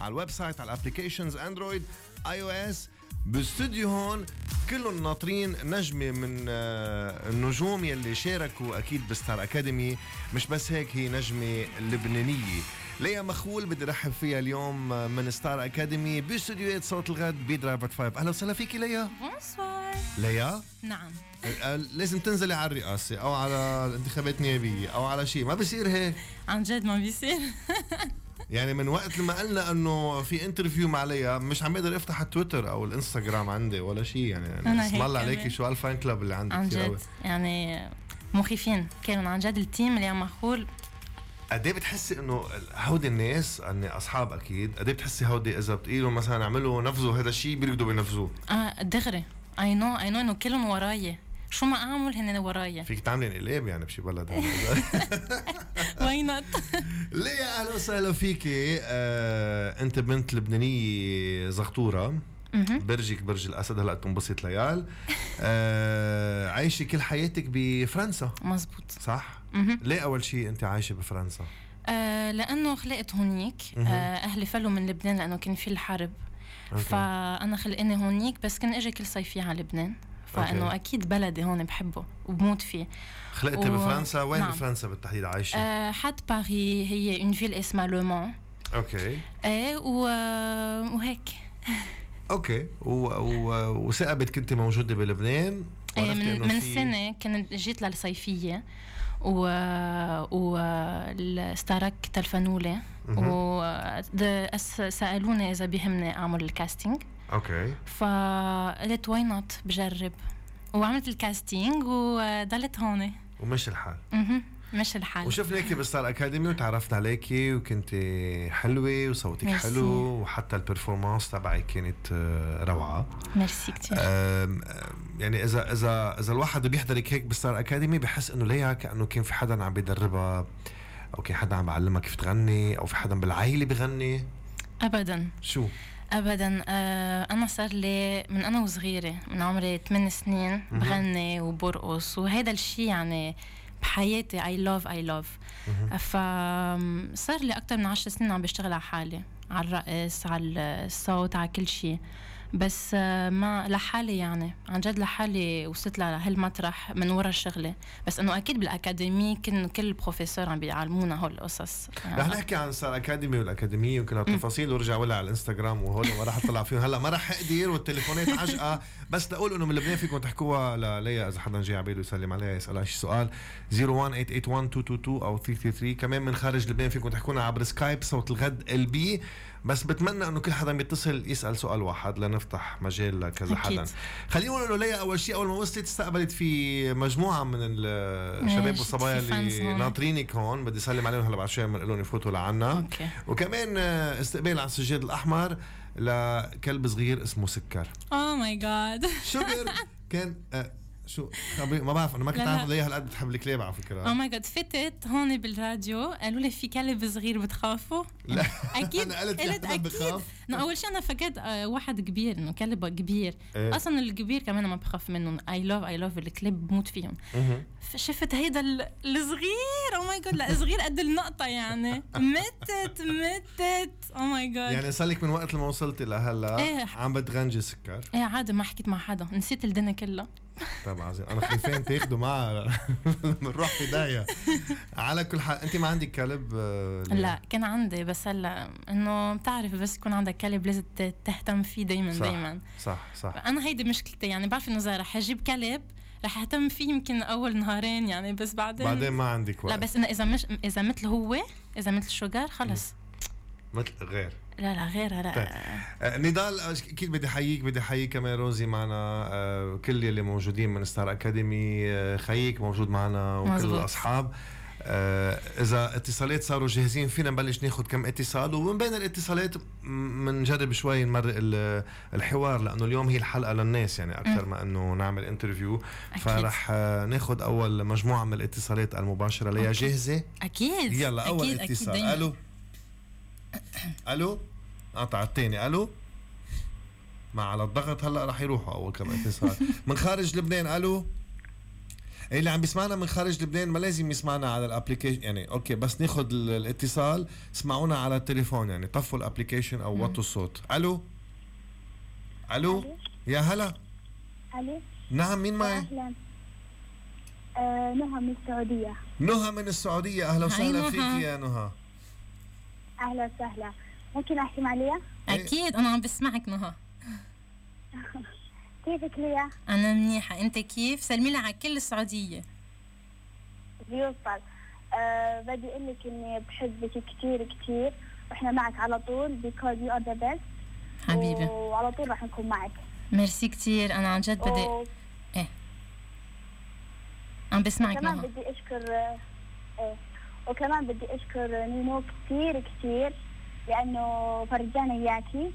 على ال website على ال applications Android iOS باستوديو هون كلهم ناطرين نجمة من آه، النجوم يلي شاركوا أكيد بستار أكاديمي. مش بس هيك هي نجمة لبنانية. ليا مخول بدي رحب فيها اليوم آه، من ستار أكاديمي باستوديوهات صوت الغد ب Drive 5 أهلا وسهلا فيكي ليا. bonsoir ليا؟ نعم. آه، لازم تنزلي على الرئاسة أو على الانتخابات النيابية أو على شيء ما بصير هيك. عن جد ما بيصير. يعني من وقت لما قلنا إنه في interview مع ليا مش عم بقدر أفتح التويتر أو الإنستغرام عندي ولا شيء يعني أنا اسم الله عليكي. شو ال fan club اللي عندك عن جد. يعني مخيفين كانوا عن جد ال team ليا مخول قد إيه بتحسي إنه هودي الناس اني أصحاب أكيد قد إيه بتحسي هودي إذا بتقولوا مثلا اعملوا نفذوا هذا الشيء بيركضوا بينفذوه آه دغري اي نو اي نو إنه كلهم وراي شو ما أعمل هن وراي فيك تعملي انقلاب يعني بشي بلد why not ليا أهلا وسهلا فيكي؟ آه، أنت بنت لبنانية زغطورة. برجك برج الأسد هلأ تنبسط ليا. آه، عايشة كل حياتك بفرنسا. مزبوط. صح؟ ليه أول شيء أنت عايشة بفرنسا؟ آه لأنه خلقت هونيك. آه أهلي فلوا من لبنان لأنه كان في الحرب. okay. فأنا خلقني هونيك بس كان أجي كل صيفيه على لبنان. فإنه. أكيد بلدي هون بحبه وبموت فيه. خلقتي و- بفرنسا؟ وين نعم. بفرنسا بالتحديد؟ عايشة؟ آه حد باري هي une ville اسمها Le Mans okay. إيه و... وهيك. okay. و... و... وثقبت كنت موجودة بلبنان؟ وعرفتي من, من في- سنة كنت جيت للصيفية. و و استارك تلفنولي و د- أس- سألوني إذا بيهمني أعمل ال casting okay فقلت why not بجرب. وعملت ال casting وضلت هون. ومشي الحال. مهم. مشي الحال. وشفناكي بالستار اكاديمي وتعرفت عليكي وكنت حلوة وصوتك ميرسي. حلو وحتى ال performance تبعك كانت آه، روعة. ميرسي أم، يعني إذا إذا إذا الواحد بيحضرك هيك بالستار اكاديمي بحس إنه ليا كانه كان في حدا عم بيدربها أو كان حدا عم بيعلمها كيف تغني أو في حدا بالعائلة بغني أبدا. شو؟ ابدا آه أنا صار لي من أنا وصغيرة من عمري 8 سنين بغني وبرقص وهذا الشيء يعني بحياتي I love I love فصار لي أكثر من 10 سنين عم بشتغل على حالي على الرقص على الصوت على كل شيء بس آه، ما لحالي يعني عن جد لحالي وصلت لهالمطرح من ورا الشغله بس انه أكيد بالاكاديمي كان كل ال professeurs عم بيعلمونا هول القصص رح نحكي عن ستار اكاديمي والاكاديميه وكل هالتفاصيل ورجع ولا على الانستغرام وهول ما راح اطلع فيهم هلا ما راح أقدر والتليفونات عجقه بس لاقول انه من لبنان فيكم تحكوها لليا اذا حدا جاي على باله يسلم عليها يسالها شي سؤال 01881 أو 333 كمان من خارج لبنان فيكم تحكونا عبر Skype صوت الغد LB بس بتمنى إنه كل حدا بيتصل يسأل سؤال واحد لنفتح مجال لكذا. حدا. خلينا نقول إنه ليا أول شيء أول ما وصلت استقبلت في مجموعة من الشباب والصبايا اللي. ناطرينك هون. بدي أسلم عليهم هلا بعد شوي بنقول لهم يفوتوا لعنا. okay. وكمان آه، استقبال على السجاد الأحمر لكلب صغير اسمه سكر. oh my God Sugar كان آه، شو؟ ما بعرف أنا ما كنت. عارف ليه هالقد بتحب الكلاب على فكرة. أو ماي جاد فتت هون بالراديو قالوا لي في كلب صغير بتخافوا. لا. أكيد. أنا قلت حدا بخاف. إنه أول شيء أنا فكرت واحد كبير إنه كلب كبير. إيه. أصلا الكبير كمان ما بخاف منهم I love I love الكلب بموت فيهم. شفت هيدا ال- الصغير. oh my God لا صغير قد النقطة يعني. متت متت oh my God يعني صار لك من وقت لما وصلتي لهلا إيه. عم بتغنجي سكر. إيه عادي ما حكيت مع حدا. نسيت الدنيا كلها. طيب عظيم. أنا خايفين تاخذوا معها بنروح في داهيه على كل حال أنت ما عندك كلب آه،؟ لا كان عندي بس هلأ إنه بتعرف بس يكون عندك كلب لازم تهتم فيه دايما صح دايما. صح صح. أنا هيدي مشكلتي يعني بعرف إنه إذا رح أجيب كلب رح أهتم فيه يمكن أول نهارين يعني بس بعدين بعدين ما عندك وقت. لا بس إنه إذا مش إذا مثل هو إذا مثل Sugar خلص. مثل غير. لا لا غير طيب. لا آه، نضال آه، أكيد بدي أحييك بدي احيي كمان روزي معنا. آه، كل اللي موجودين من ستار أكاديمي آه، خيك موجود معنا وكل مزبوط. الأصحاب. إذا اتصالات صاروا جاهزين فينا نبلش ناخذ كم اتصال ومن بين الاتصالات بنجرب شوي نمرق ال- الحوار لأنه اليوم هي الحلقة للناس يعني أكثر ما إنه نعمل interview أكيد. فرح ناخذ أول مجموعة من الاتصالات المباشرة. okay. جاهزة؟ أكيد. يلا أول أكيد أكيد. اتصال. دايماً. ألو. ألو؟ قطع الثاني ألو؟ ما على الضغط هلأ رح يروحوا أول كم اتصال. من خارج لبنان ألو؟ اللي عم بيسمعنا من خارج لبنان ما لازم يسمعنا على ال application يعني okay بس ناخذ ال- الاتصال. اسمعونا على التليفون يعني طفوا ال application أو وطوا الصوت. ألو؟ ألو؟ ألو. يا هلا. ألو؟ نعم مين معي؟ أهلا. آه نهى من السعودية. نهى من السعودية. أهلا وسهلا. فيك يا نهى. أهلا وسهلا. ممكن أحكي مع ليا؟ أكيد أنا عم بسمعك نهى. كيفك ليا؟ أنا منيحة. أنت كيف؟ سلمي لي على كل السعودية. بيوصل آه بدي أقول لك إني بحبك كثير كثير وإحنا معك على طول. Because you are the best. حبيبي. وعلى طول رح نكون معك. ميرسي كتير. أنا عن جد بدي و- عم بسمعك وكمان نهى. بدي أشكر آه، إيه. وكمان بدي أشكر نينو كثير كثير لأنه فرجانا اياكي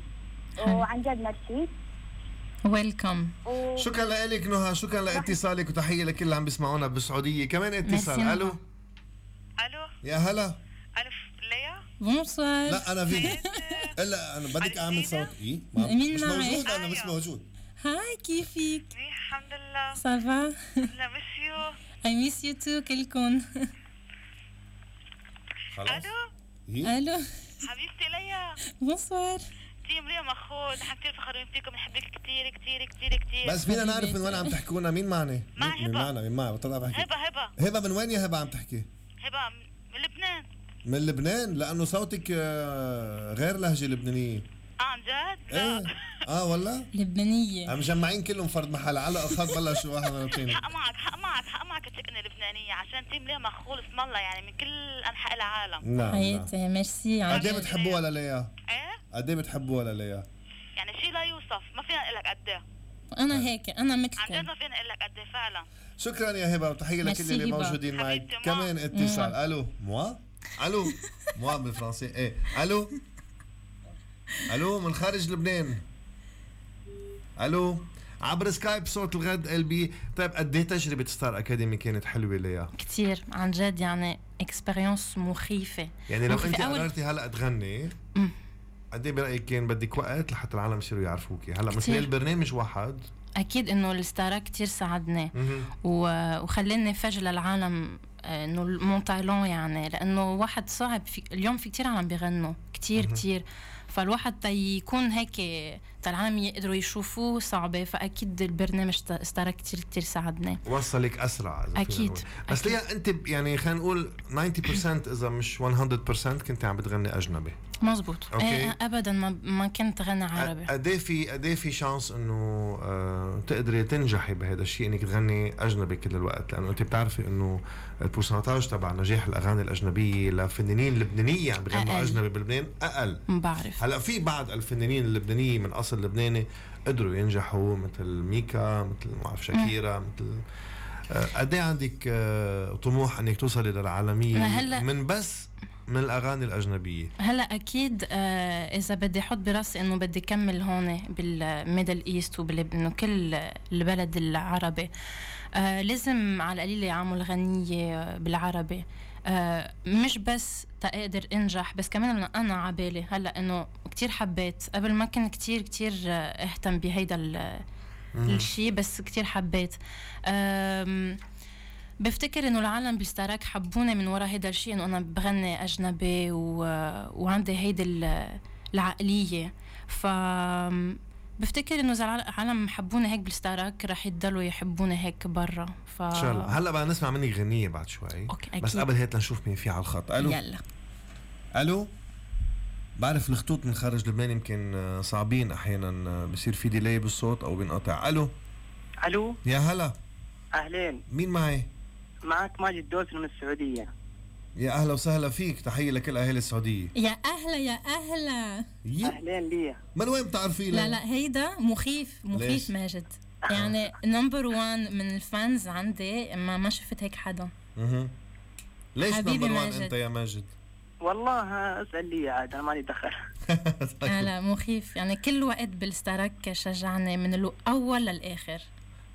وعن جد merci. welcome. شكرا لك نهى شكرا لاتصالك وتحية لكل اللي عم بيسمعونا بالسعودية. كمان اتصال ألو. ألو؟ يا هلا. ألو ليا؟ bonsoir. لا أنا في إلا أنا بدك أعمل صوت. إيه؟ ما- مين مش معي؟ موجود أنا مش أيوة. موجود. هاي كيفك؟ منيح الحمد لله. ça va ليا miss you I miss you too كلكم. خلاص. ألو؟ إيه؟ ألو. حبيبتي ليا. bonsoir. team ليا مخول نحن كثير فخورين فيكم بنحبك كثير كثير كثير كثير بس فينا نعرف من وين عم تحكونا مين معنا مع مين- مين. معنا؟ مين معنا؟ بطلع بحكي. هبة هبة. هبة من وين يا هبة عم تحكي؟ هبة من لبنان. من لبنان؟ لأنه صوتك آه، غير لهجة لبنانية. آه عن جد؟ إيه. لا آه والله؟ لبنانية. عم مجمعين كلهم فرد محل. على اخذ بلشوا واحد من الاثنين حق معك حق معك حق معك تكني لبنانية عشان team ليا مخول اسم الله يعني من كل أنحاء العالم. نعم نعم. حياتي ميرسي عن قد إيه. بتحبوها ولا ليا؟ إيه؟ قد إيه بتحبوها ولا ليا؟ يعني شيء لا يوصف ما فينا نقول لك قد إيه. أنا هيك أنا عن جد مثلكم ما فينا نقول لك قد إيه فعلا. شكرا يا هبة وتحية لكل ميرسي اللي. موجودين معك. كمان اتصال. ألو moi؟ ألو؟ moi بالفرنسي. إيه. ألو؟ ألو من خارج لبنان. ألو؟ عبر سكايب صوت الغد ال بي. طيب قد إيه تجربة ستار أكاديمي كانت حلوة ليا؟ كتير عن جد يعني experience مخيفة. يعني لو مخيفة. أنت قررتي هلأ تغني. قد إيه برأيك كان بدك وقت لحتى العالم يصيروا يعرفوكي؟ هلأ مثل كتير. البرنامج واحد. أكيد إنه الستاراك كتير ساعدني. وخلاني فجأة للعالم آه، إنه mon talent يعني لأنه واحد صعب في اليوم في كتير عالم بيغنوا. كتير كتير. فالواحد يكون هيك العالم يقدروا يشوفوه صعبة فأكيد البرنامج ست- ستار كتير كتير ساعدني. وصلك إذا فينا أكيد. بس أنت ب- يعني خلينا نقول 90% إذا مش 100% كنت عم بتغني أجنبي؟ مزبوط okay. إيه أبدا ما, ما كنت غنى عربي. قد إيه في قد إيه في chance إنه آه تقدري تنجحي بهذا الشيء إنك تغني أجنبي كل الوقت. لأنه أنت بتعرفي إنه ال pourcentage تبع نجاح الأغاني الأجنبية لفنانين لبنانيه عم بيغنوا أقل. أجنبي بلبنان أقل. بعرف. هلأ في بعض الفنانين اللبنانية من أصل لبناني قدروا ينجحوا مثل ميكا مثل ما بعرف شاكيرا مثل قد إيه عندك آه، طموح إنك توصلي للعالمية؟ هلأ- من بس من الأغاني الأجنبية. هلأ أكيد آه إذا بدي أحط براسي إنه بدي كمل هون بالميدل إيست وبانه كل البلد العربي. آه لازم على القليله يعمل غنية بالعربي. آه مش بس تقدر أنجح بس كمان أنا- أنا عبالي. هلأ إنه كتير حبيت. قبل ما كنت كتير كتير آه، أهتم بهيدا ال- الشيء بس كتير حبيت. بفتكر إنه العالم بالستاراك حبوني من ورا هيدا الشيء إنه أنا بغني أجنبي و... وعندي هيدي ال- العقلية. ف بفتكر إنه إذا العالم حبوني هيك بالستاراك رح يضلوا يحبوني هيك برا. ف إن شاء الله. هلأ بدنا نسمع منك غنية بعد شوي. okay، بس أكيد. قبل هيك لنشوف مين في على الخط. ألو؟ يلا. ألو؟ بعرف الخطوط من خارج لبنان يمكن آه، صعبين أحيانا آه، بصير في delay بالصوت أو بينقطع. ألو؟ ألو؟ يا هلا. أهلين. مين معي؟ معك ماجد دوسن من السعودية. يا أهلا وسهلا فيك. تحية لكل اهالي السعودية. يا أهلا يا أهلا. أهلين لي من وين بتعرفي لا لا هيدا مخيف ليش؟ مخيف ماجد. يعني number one من ال fans عندي ما ما شفت هيك حدا. مهم. ليش number 1 ماجد. أنت يا ماجد؟ والله اسأل لي عاد أنا مالي دخل. لا مخيف. يعني كل وقت بالستاراك شجعني من الأول للآخر.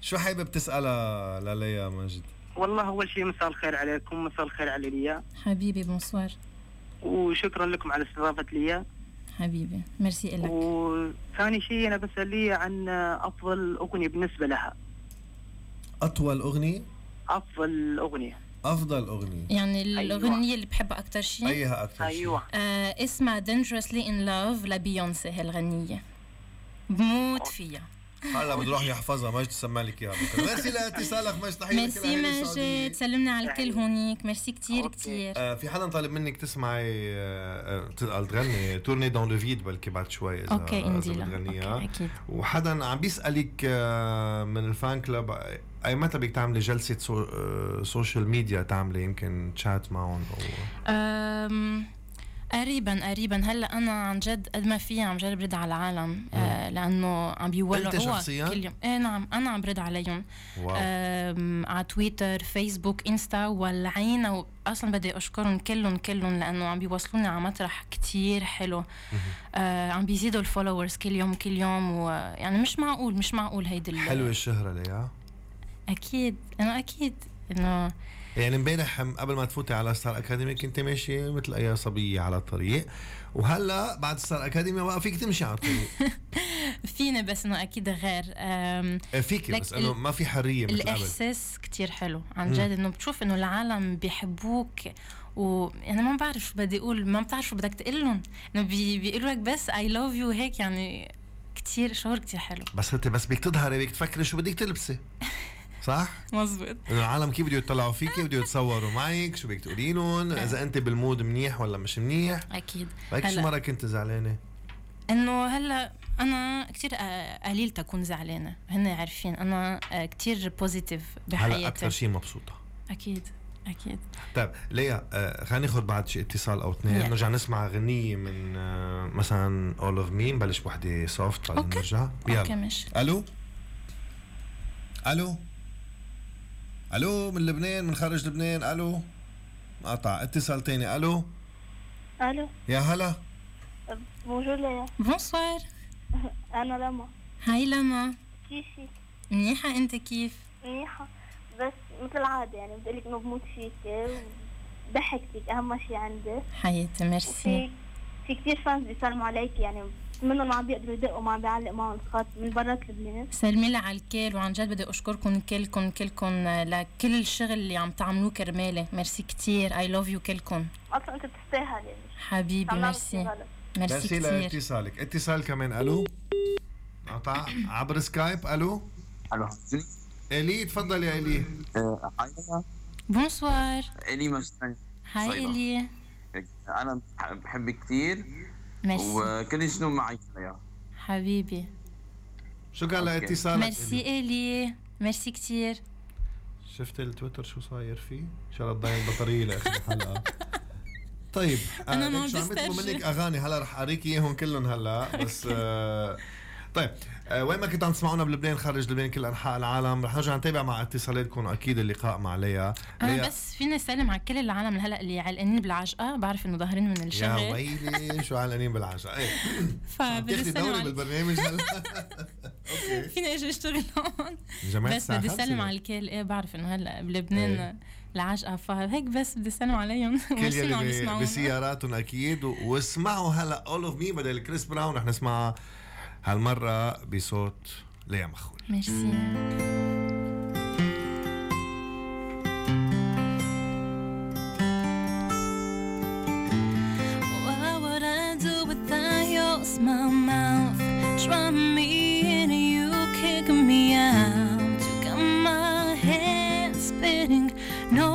شو حابب تسالها لليا ماجد والله أول شيء مساء الخير عليكم مساء الخير على ليا. حبيبي bonsoir. وشكرا لكم على استضافة ليا. حبيبي ميرسي لك وثاني شيء أنا بسأل ليا عن افضل أغنية بالنسبة لها. أطول أغنية؟ افضل أغنية. أفضل أغنية. يعني أيوة. الأغنية اللي بحبها أكثر شيء. أيها أكثر أيوه. آه اسمها Dangerously in Love لبيونسي هالغنية بموت فيها. هلا بده يروح يحفظها ماجد تسمع لك إياها. بكره ميرسي لاتصالك ماجد تحية ميرسي. ماجد سلمنا على الكل هونيك. ميرسي كتير okay. كتير. آه، في حدا طالب منك تسمعي آه، آه، تغني Tourner dans le vide بلكي بعد شوي اذا okay okay أكيد. وحدا عم بيسألك آه، من ال fan club آه، أي متى بدك تعملي جلسة سو آه، social media تعملي؟ يمكن تشات معهم أو قريبا قريبا. هلأ أنا عن جد قد ما في عم جرب رد على العالم آه لأنه عم بيولعوا؟ كل يوم. إيه نعم. أنا عم برد عليهم. أم، على تويتر فيسبوك إنستا والعين أصلا بدي أشكرهم كلهم كلهم لأنه عم بيوصلوني على مطرح كتير حلو. آه عم بيزيدوا ال followers كل يوم كل يوم. ويعني مش معقول مش معقول هيدي حلوة الشهرة ليا أكيد. أنا أكيد إنه يعني امبارح قبل ما تفوتي على ستار اكاديمي كنت ماشي مثل أي صبيه على الطريق. وهلأ بعد ستار اكاديمي بقى فيك تمشي على الطريق. فيني بس إنه أكيد غير آه، فيكي لك بس إنه ما في حرية مثل قبل. الإحساس كتير حلو عن جد إنه بتشوف إنه العالم بيحبوك. و يعني ما بعرف شو بدي أقول ما بتعرف شو بدك تقول لهم. إنه بي... بيقولوا لك بس I love you هيك يعني كتير شعور كتير حلو. بس أنت بس بدك تظهري بدك تفكري شو بدك تلبسي. صح؟ مزبوط العالم كيف بده يطلعوا فيكي؟ بده يتصوروا معك شو بدك تقولي لهم إذا أنت بال mood منيح ولا مش منيح؟ أكيد. هيك شو مرة كنت زعلانة؟ إنه هلا أنا كتير آه، قليل تكون زعلانة. هن عارفين أنا آه، كتير positive هلا أكثر بحياتي شيء مبسوطة. أكيد أكيد. طيب ليا آه خلينا ناخذ بعد شي اتصال أو اثنين. نرجع نسمع غنية من آه مثلا All of Me نبلش بوحدة soft بعدين. نرجع. okay ماشي. ألو؟ ألو؟ ألو من لبنان من خارج لبنان ألو. قطع اتصال تاني ألو. ألو. يا هلا. bonjour ليا bonsoir. أنا لما. hi لما. كيفي؟ منيحة أنت كيف؟ منيحة. بس مثل العادة يعني بدي لك إنه بموت فيك ضحكتك أهم شيء عندي. حياتي ميرسي. في في كثير fans بيسلموا عليك يعني منهم ما عم بيقدروا يدقوا ما عم بيعلق معهم الخط من برات لبنان سلمي لي على الكل وعن جد بدي أشكركم كلكم كلكم لكل الشغل اللي عم تعملوه كرمالي. ميرسي كتير. I love you كلكم. أصلا أنت بتستاهل يعني. حبيبي merci. merci كتير. لاتصالك. اتصال كمان. ألو؟ قطع عبر Skype. ألو؟ ألو. إلي تفضل يا إلي. bonsoir. إلي مجد hi. إلي. أنا بحبك كثير ميرسي. وكل شنو معك يا؟ حبيبي. شكرا. لاتصالك. ميرسي إلي. ميرسي كتير. شفت التويتر شو صاير فيه؟ إن شاء الله تضيع البطارية لاخر الحلقة طيب أنا ما ليك شو عم منك أغاني هلا رح اوريك إياهم كلهم هلا بس آه طيب آه وين ما كنتوا عم تسمعونا بلبنان خارج لبنان كل أنحاء العالم رح نرجع نتابع مع اتصالاتكم أكيد اللقاء مع ليا. أنا ليا. بس فيني اسلم على كل العالم هلا اللي علقانين بالعجقه بعرف إنه ظاهرين من يا الشغل ويلي شو علقانين بالعجقة إيه. فبدي دوري بالبرنامج. هلا فيني أجي أشتغل هون. جماعة بس بدي أسلم؟ على الكل. إيه بعرف إنه هلأ بلبنان إيه. العجقه فهيك بس بدي أسلم عليهم. كل يلي. بسياراتهم أكيد واسمعوا هلأ All of Me بدل كريس براون رح نسمعها هالمره بصوت ليا مخول ميرسي What would I do without your small mouth? Try me and you kick me out. You got my head spinning. No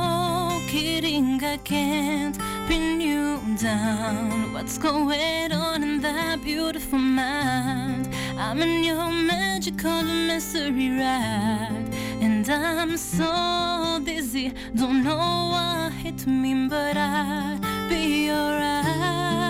kidding, I can't pin you down. What's going on in that beautiful mind? I'm in your magical mystery ride. And I'm so dizzy, don't know what hit me, but I'll be alright.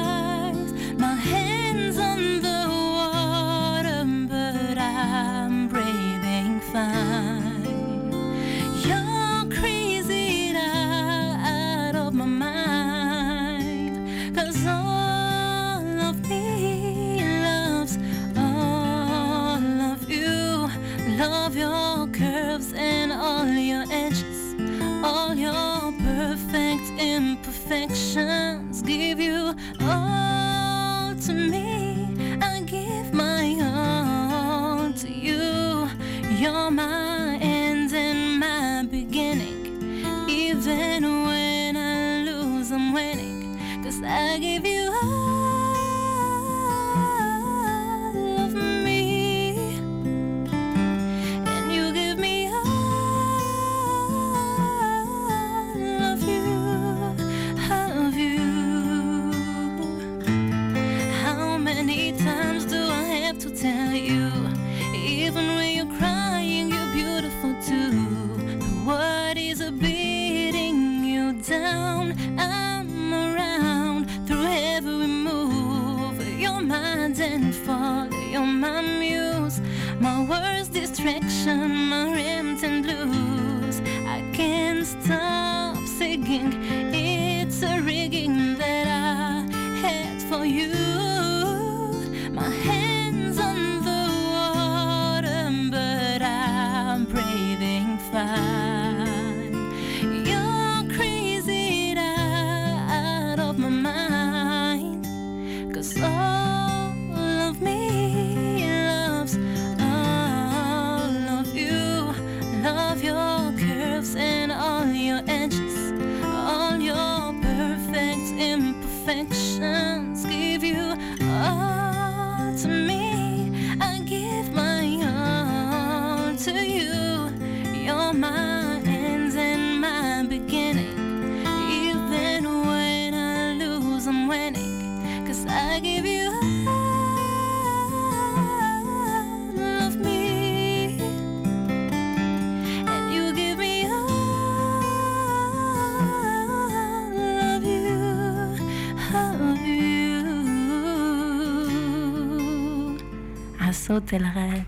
عالصوت الغاد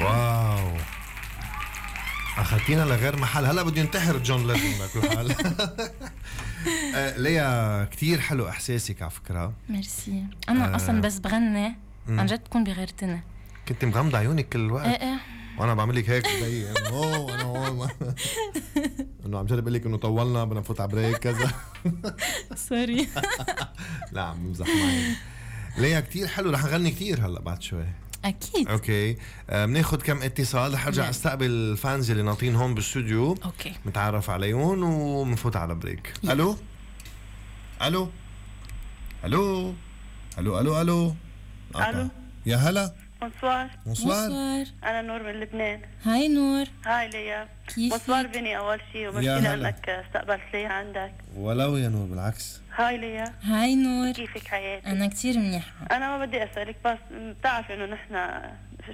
wow. أخذتينا لغير محل. هلا بده ينتحر جون ليجند بكل حال آه، ليا كتير حلو إحساسك على فكرة. ميرسي. أنا آه. أصلا بس بغني. عن جد تكون بغيرتنا كنت مغمضة عيونك كل الوقت إيه إيه. وأنا بعمل لك هيك زي إنه اوه أنا هون. إنه عم جرب أقول لك إنه طولنا بدنا نفوت على break كذا. sorry لا عم بمزح معي. ليا كتير حلو. رح نغني كتير هلا بعد شوي. أكيد. OK. آه، بناخد كم اتصال. رح ارجع نعم. أستقبل ال fans اللي ناطرين هون بالاستوديو OK. نتعرف عليهم وبنفوت على break. ألو؟ ألو؟ ألو؟ ألو ألو ألو. ألو. يا هلا. bonsoir bonsoir bonsoir أنا نور من لبنان. hi نور. hi ليا. كيفك؟ bonsoir بني أول شيء وميرسي. لانك استقبلت لي عندك؟ ولو يا نور بالعكس. hi ليا. hi نور. كيفك حياتي أنا كتير منيحة. أنا ما بدي أسألك بس بتعرفي إنه نحن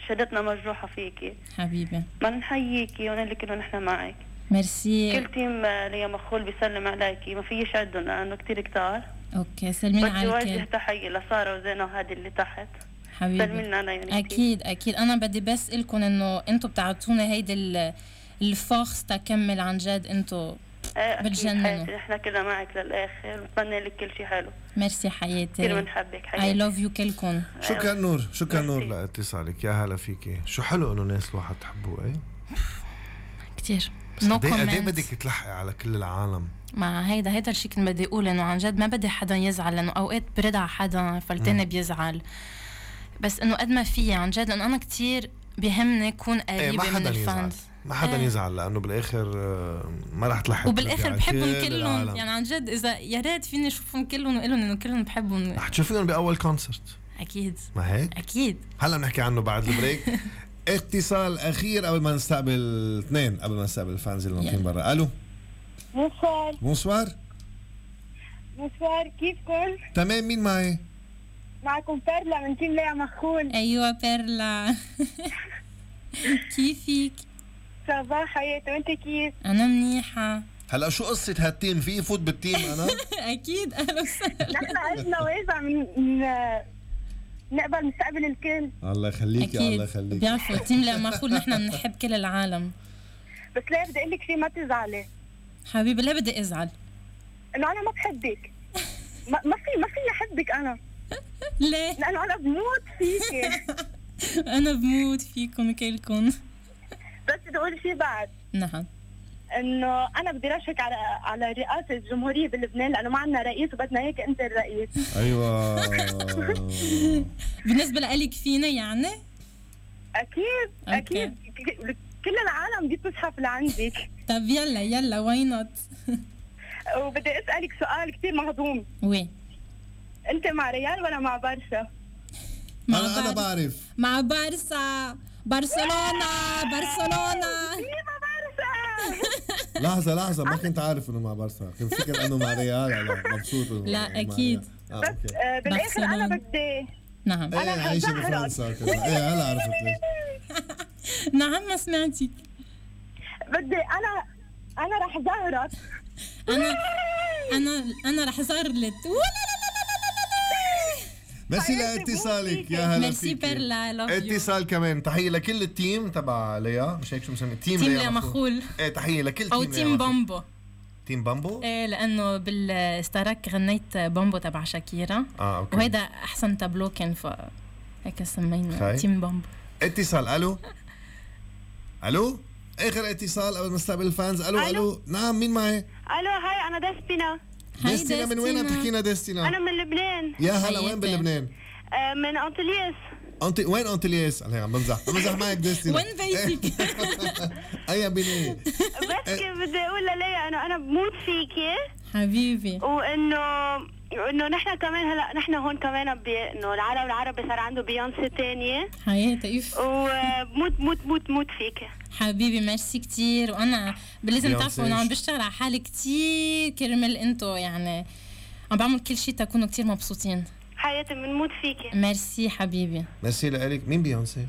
شهادتنا مجروحة فيكي حبيبي ما نحييكي ونقول لك إنه نحن معك. ميرسي. كل team ليا مخول بيسلم عليكي ما فيش عدهم لأنه كتير كتار. OK سلمي بدي على وجه الكل. تحية لسارة وزينة وهذه اللي تحت. حبيبي. سلمي عليهم كتير. أكيد أكيد. أنا بدي بس لكم إنه أنتم بتعطونا هيدي ال- الفخص تكمل عن جد أنتم أكيد. بتجننوا. نحن كلنا معك للآخر. بتمنى لك كل شيء حلو. ميرسي كثير حياتي بنحبك اي حياتي. love you كلكم. شكرا نور شكرا نور. لاتصالك. يا هلا فيكي. شو حلو إنه ناس الواحد تحبوه كتير. بس no قد إيه قد إيه comment بدك تلحقي على كل العالم؟ ما هيدا هيدا الشيء كنت بدي أقول إنه عن جد ما بدي حدا يزعل لأنه أوقات برد على حدا فالتاني بيزعل. بس إنه قد ما في عن جد لأنه أنا كتير بيهمني كون إيه ما قريبه من حدا يزعل. ال fans ما حدا إيه. يزعل لأنه بالآخر آه، ما رح تلحق وبالآخر بحبهم كل كلهم. العالم. يعني عن جد إذا يا ريت فيني أشوفهم كلهم واقول لهم انه كلهم بحبهم. رح تشوفيهم بأول concert أكيد. ما هيك؟ أكيد. هلا بنحكي عنه بعد ال break. اتصال أخير قبل ما نستقبل اثنين قبل ما نستقبل ال fans اللي ناطرين يلا. برا. ألو. bonsoir bonsoir bonsoir كيفكم؟ تمام مين معي؟ معكم بيرلا من تيم ليا مخون. أيوه بيرلا. كيفك؟ صباح حياتي. وأنت كيف؟ أنا منيحة. هلا شو قصة هال team؟ في فوت بال team أنا؟ أكيد. أهلا وسهلا. نحن عندنا واسع من من- نقبل نستقبل الكل. الله يخليكي الله أكيد. يخليكي بيعرفوا تيم لا مخول نحن بنحب كل العالم. بس ليه بدي أقول لك شيء ما تزعلي. حبيبي ليه بدي أزعل؟ إنه أنا ما بحبك. ما ما في ما فيني أحبك أنا. ليه؟ لأنه أنا بموت فيكي. أنا بموت فيكم كلكم. بس بدي أقول شيء بعد. نعم. إنه أنا بدي رشحك على على رئاسة الجمهورية بلبنان لأنه ما عندنا رئيس وبدنا هيك أنت الرئيس. أيوه. بالنسبة لك فينا يعني؟ أكيد. أكيد. كل العالم دي تزحف لعندك. طب يلا يلا why not وبدي أسألك سؤال كثير مهضوم. وي أنت مع ريال ولا مع برشا؟ مع أنا أنا بعرف. مع بارسا. برشلونه برشلونه viva برشا لحظة لحظة ما كنت عارف إنه مع بارسا. كنت فكر إنه مع ريال أنا مبسوط لا،. ريال. آه بس آه بالآخر أنا برشلونة. بدي نعم. إيه عايشه هزهرك. بفرنسا إيه هلا عرفت ليش نعم ما سمعتك. بدي أنا أنا رح زهرك أنا أنا أنا رح زرلت ميرسي لاتصالك. يا هلا ميرسي. بيرلا اتصال كمان. تحية لكل ال team تبع ليا. مش هيك شو مسمي؟ team ليا مخول. إيه تحية لكل أو team ليا team. بامبو. team بامبو؟ إيه لأنه بال Star Ac غنيت بامبو تبع شاكيرا. آه okay. وهيدا أحسن تابلو كان ف هيك سمينا. team بامبو. اتصال ألو؟ ألو؟ آخر اتصال قبل ما نستقبل ال fans. ألو. ألو؟ نعم مين معي؟ ألو hi أنا ديسبينا. هاي ديستينا من وين؟ عم ديستينا. تحكينا ديستينا. أنا من لبنان. يا هلا. وين بلبنان؟ آه، من انطلياس انت وين انطلياس هلا عم بمزح. عم بمزح معك ديستينا. وين بيتك؟ اي بنيه بس كيف بدي أقول لليا انه أنا بموت فيكي. حبيبي. وإنه انه نحن كمان هلا نحن هون كمان بي انه العالم العربي صار عنده بيونسي تانية. حياتي اف وبموت موت موت موت فيكي حبيبي ميرسي كتير. وأنا لازم بيونسي. تعرفوا إنه عم بشتغل على حالي كتير كرمال إنتو يعني عم بعمل كل شيء تكونوا كتير مبسوطين. حياتي بنموت فيكي ميرسي حبيبي. ميرسي لك مين بيونسي؟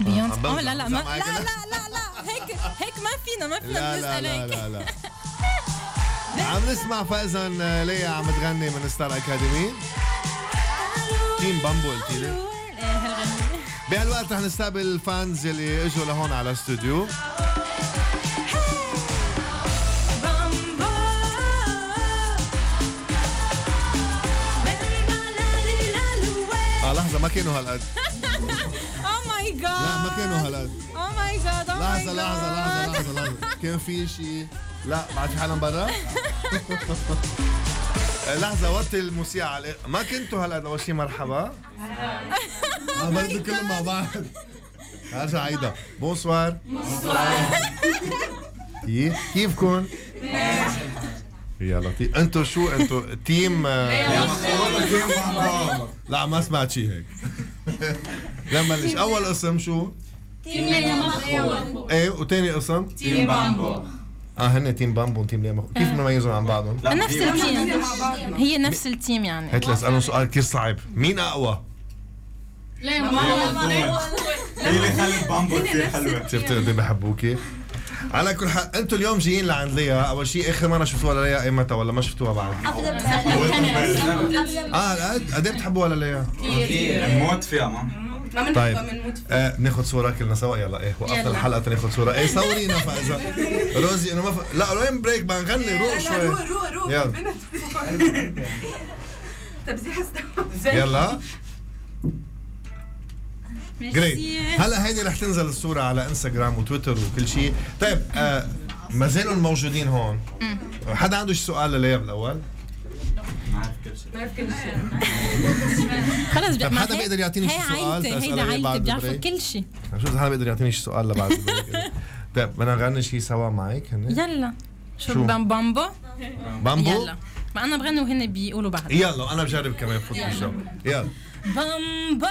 بيونس عم آه لا لا ما لا. لا لا لا. هيك هيك ما فينا ما فينا لا لا لا لا. عم نسمع فاذا ليا عم تغني من ستار أكاديمي. team بامبو قلتي لي. إيه، هالغنية. بهالوقت رح نستقبل الفانز اللي إجوا لهون على الاستوديو آه لحظة ما كانوا هالقد. My god لا ما كانوا هالقد Oh my god oh my لحظة لحظة. لحظة لحظة لحظة. كان في شيء لا بعد في حالهم برا. لحظة وطي الموسيقى على ما كنتوا هلا أول شيء مرحبا. آه برضه كلهم مع بعض. ارجع عيدا bonsoir. كيف؟ كيفكم؟ يا لطيف أنتوا شو؟ أنتوا team لا ما سمعت شيء هيك. لما نبلش أول اسم شو؟ إيه وتاني اسم؟ team بامبو آه هن team بامبو و team ليا مخ- كيف بنميزهم عن بعضهم؟ نفس ال team. هي نفس التيم يعني. هات لاسالهم سؤال كثير صعب. مين أقوى؟ هي اللي خلت بامبو كثير حلوة. شفت قد إيه بحبوكي؟ على كل حال أنتوا اليوم جايين لعند ليا. أول شيء آخر مرة شفتوها ليا؟ ايمتى ولا ما شفتوها بعد؟ آه قد إيه بتحبوها ليا؟ نموت فيها ما. طيب. آه بناخذ صورة كلنا سوا. يلا إيه وقفنا الحلقة تناخذ صورة. إيه صورينا فاذا روزي إنه ما ف... لا وين break بدنا نغني روق شوي. روق روق يلا. تمزيح يلا. جريت هلا هيدي رح تنزل الصورة على انستغرام وتويتر وكل شيء. طيب آه ما زالوا موجودين هون. حدا عنده شي سؤال لليا بالاول ما اعرف كل شيء خلص طب حدا بيقدر يعطيني شي سؤال؟ هيدا بعد بيعرفوا؟ كل شيء شو حدا بيقدر يعطيني شي سؤال لبعد ال break طيب بدنا نغني شي سوا معك هن يلا. شو؟ شو؟ بام بامبو؟ بامبو؟ يلا. ما أنا بغني وهن بيقولوا بعد. يلا أنا بجرب كمان فوت بالجو يلا. بامبو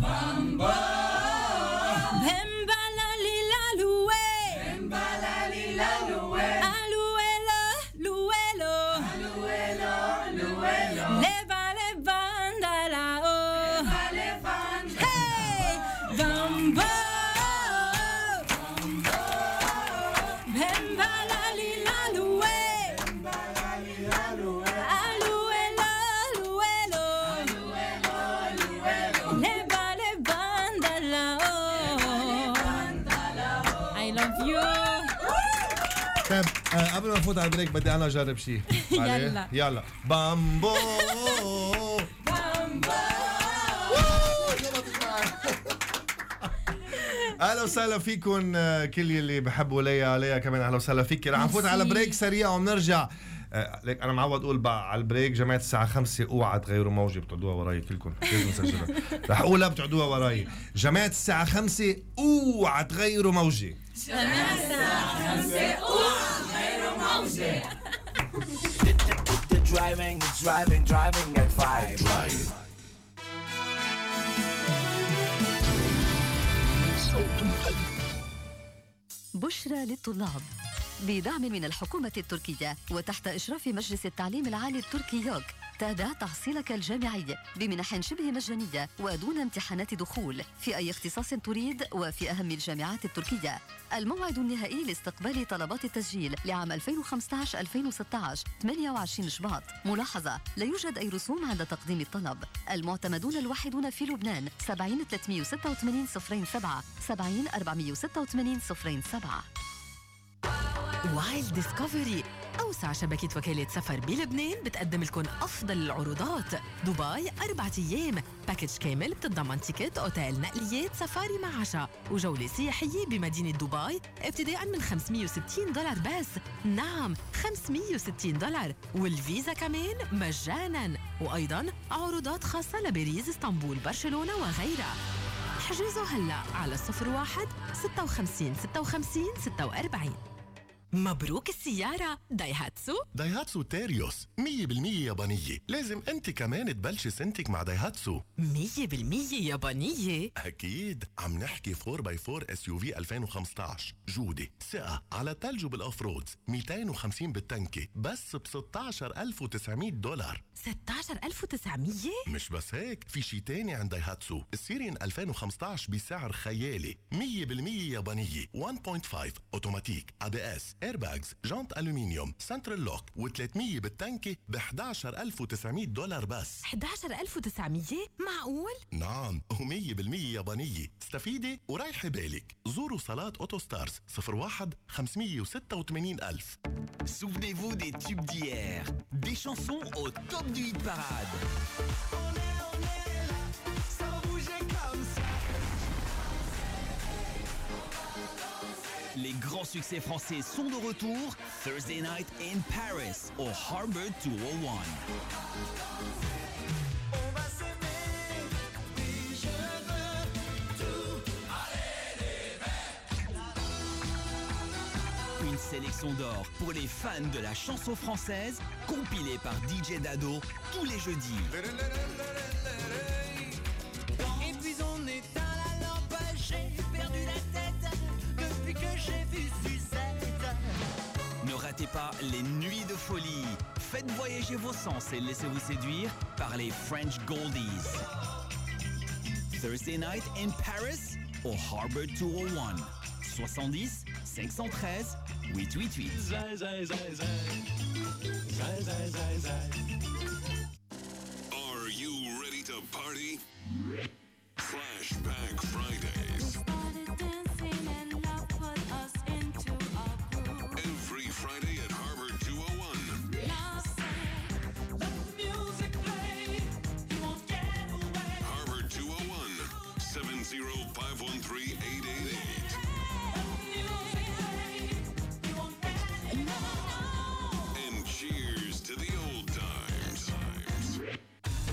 بامبو ال break بدي أنا أجرب شيء يلا. يلا. بامبو. أهلا وسهلا فيكم آه، كل يلي بحبوا ليا ليا كمان أهلا وسهلا فيك. رح نفوت على break سريع وبنرجع آه، ليك أنا معود أقول بقى على ال break جماعة الساعة 5 اوعى تغيروا موجه بتعدوها وراي كلكم لازم نسجلها. رح اقولها بتعدوها وراي. جماعة الساعة 5 اوعى تغيروا موجه driving, driving, driving at five. Drive. بشرى للطلاب بدعم من الحكومة التركية وتحت إشراف مجلس التعليم العالي التركي يوك تابع تحصيلك الجامعي بمنح شبه مجانية ودون امتحانات دخول في أي اختصاص تريد وفي أهم الجامعات التركية. الموعد النهائي لاستقبال طلبات التسجيل لعام 2015-2016 28 شباط ملاحظة لا يوجد أي رسوم عند تقديم الطلب. المعتمدون الوحيدون في لبنان 70 386 07 70 486 07 Wild Discovery أوسع شبكة وكالة سفر بلبنان بتقدم لكم أفضل العروضات. دبي أربعة أيام package كامل بتتضمن ticket أوتيل نقليات سفاري مع عشاء وجولة سياحية بمدينة دبي ابتداء من 560 دولار بس. نعم 560 دولار والفيزا كمان مجانا. وأيضا عروضات خاصة لباريس إسطنبول برشلونة وغيرها. احجزوا هلأ على 01 56 56 46 مبروك السيارة. دايهاتسو. دايهاتسو تيريوس. 100% يابانية. لازم أنت كمان تبلشي سنتك مع دايهاتسو. 100% يابانية. أكيد. عم نحكي 4 by 4 SUV 2015 جودة. ثقة. على تلج وبال off road 250 بالتنكة بس ب 16900 دولار. 16900 مش بس هيك. في شي تاني عند دايهاتسو. ال Sirion 2015 بسعر خيالي. 100% يابانية. 1.5 automatic. ABS airbags jantes aluminium central lock و300 بالتنكة ب 11900 دولار بس. 11900 معقول؟ نعم و100% يابانية. استفيدي وريحي بالك زوروا صالات Auto Stars 01 586 ألف. Souvenez-vous des tubes d'hier, des chansons au top du hit parade. Grands succès français sont de retour. Thursday Night in Paris au Harvard 201. Une sélection d'or pour les fans de la chanson française, compilée par DJ Dado tous les jeudis. Les nuits de folie. Faites voyager vos sens et laissez-vous séduire par les French Goldies. Thursday Night in Paris au Harbour 201. 70 513 888. Are you ready to party? Flashback Fridays.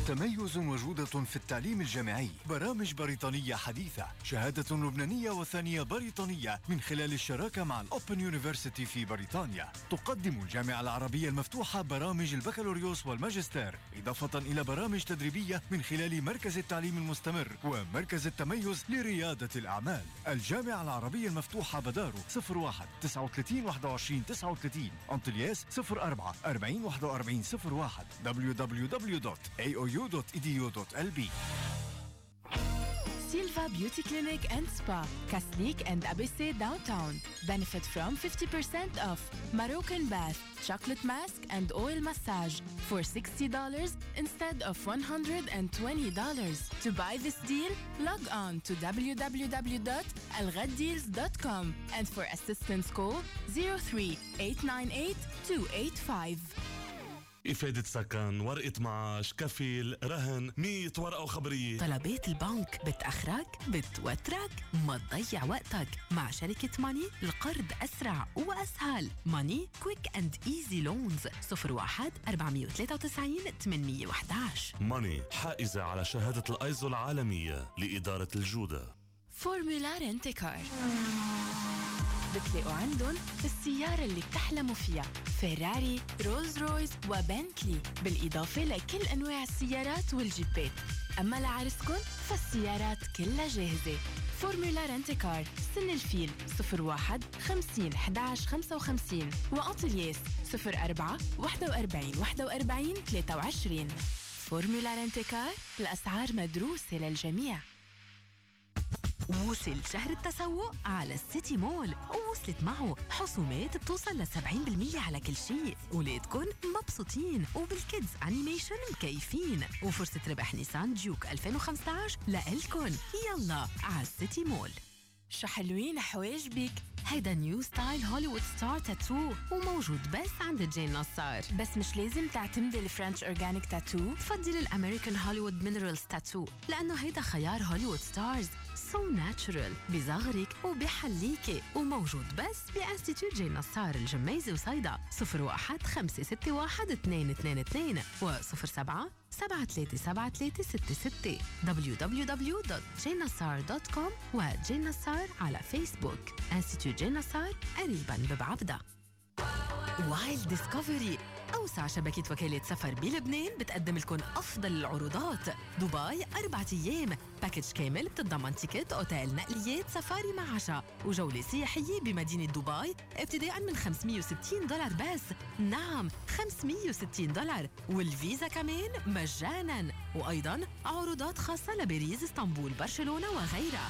تميز وجودة في التعليم الجامعي برامج بريطانية حديثة شهادة لبنانية وثانية بريطانية من خلال الشراكة مع الأوبن يونيفرسيتي في بريطانيا تقدم الجامعة العربية المفتوحة برامج البكالوريوس والماجستير إضافة إلى برامج تدريبية من خلال مركز التعليم المستمر ومركز التميز لريادة الأعمال الجامعة العربية المفتوحة بدارو 01 39 21 39 أنطلياس 04 40 41 01 www.aou.edu.lb Silva Beauty Clinic and Spa, Kasnik and ABC downtown. Benefit from 50% off. Moroccan bath, chocolate mask, and oil massage for $60 instead of $120. To buy this deal, log on to www.alghaddeals.com and for assistance call 03 898 285. إفادة سكن ورقة معاش كفيل رهن 100 ورقة وخبرية. طلبات البنك بتأخرك بتوترك ما تضيع وقتك. مع شركة Money القرض أسرع وأسهل. Money quick and easy loans 01 493 811 Money حائزة على شهادة الأيزو العالمية لإدارة الجودة. Formula Rent-A-Car بتلاقوا عندهم السيارة اللي بتحلموا فيها فيراري، رولز رويس وبنتلي. بالإضافة لكل أنواع السيارات والجيبات. أما لعرسكم فالسيارات كلها جاهزة. Formula Rent-A-Car سن الفيل 01 50 11 55 وأنطلياس 04 41 41 23 فورمولا Rent a Car الأسعار مدروسة للجميع. وصل شهر التسوق على ال City Mall ووصلت معه. حصومات بتوصل ل 70% على كل شيء. ولادكن مبسوطين وبال kids animation مكيفين. وفرصة ربح نيسان ديوك 2015 لإلكن. يلا على ال City Mall. شو حلوين حواجبك هيدا new style Hollywood star tattoo وموجود بس عند جين نصار. بس مش لازم تعتمدي ال French organic tattoo فضل ال American Hollywood minerals tattoo لأنه هيدا خيار Hollywood stars so natural بزغرك وبحليكي وموجود بس ب Institut جين نصار الجميزة وصيدا. 01 561 222 و 07 737366 www.jnasar.com وجين نصار على فيسبوك Institut نصار قريبا ببعبدة Wild Discovery أوسع شبكة وكالة سفر بلبنان بتقدم لكم أفضل العروضات. دبي أربعة أيام. package كامل بتتضمن ticket أوتيل نقليات سفاري مع عشاء. وجولة سياحية بمدينة دبي ابتداء من 560 دولار بس. نعم 560 دولار. والفيزا كمان مجانا. وأيضا عروضات خاصة لباريس إسطنبول برشلونة وغيرها.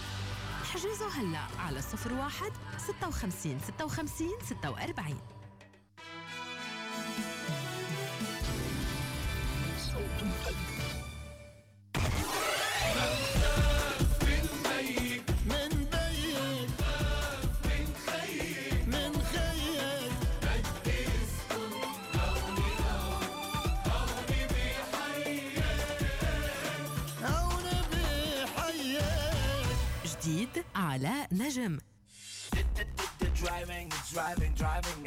احجزوا هلا على 01 56 56 46 جديد علاء نجم Driving, driving, driving